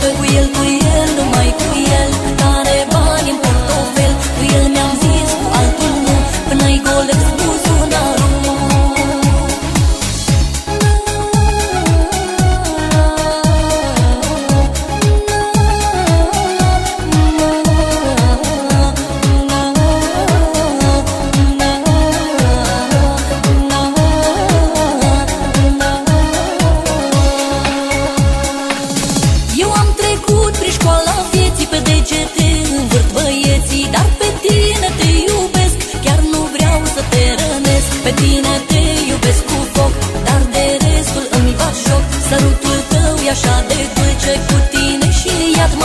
the wheel.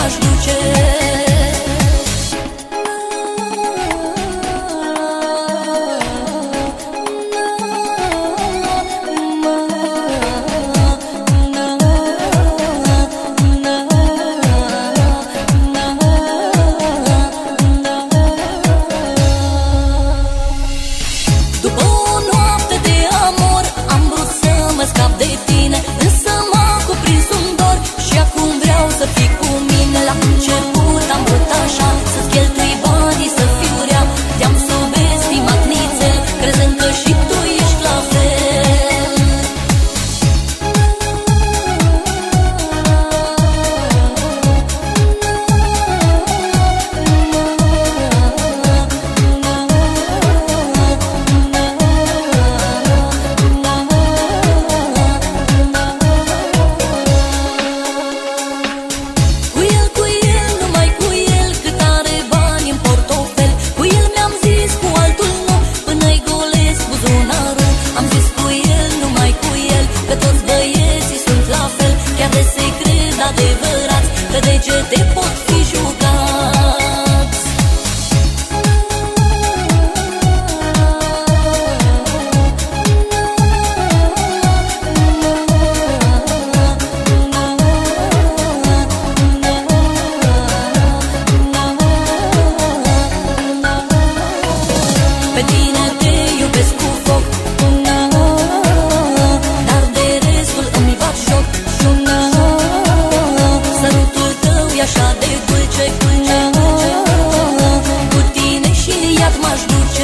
Iad m-aș dulce până Cu tine și iad m-aș duce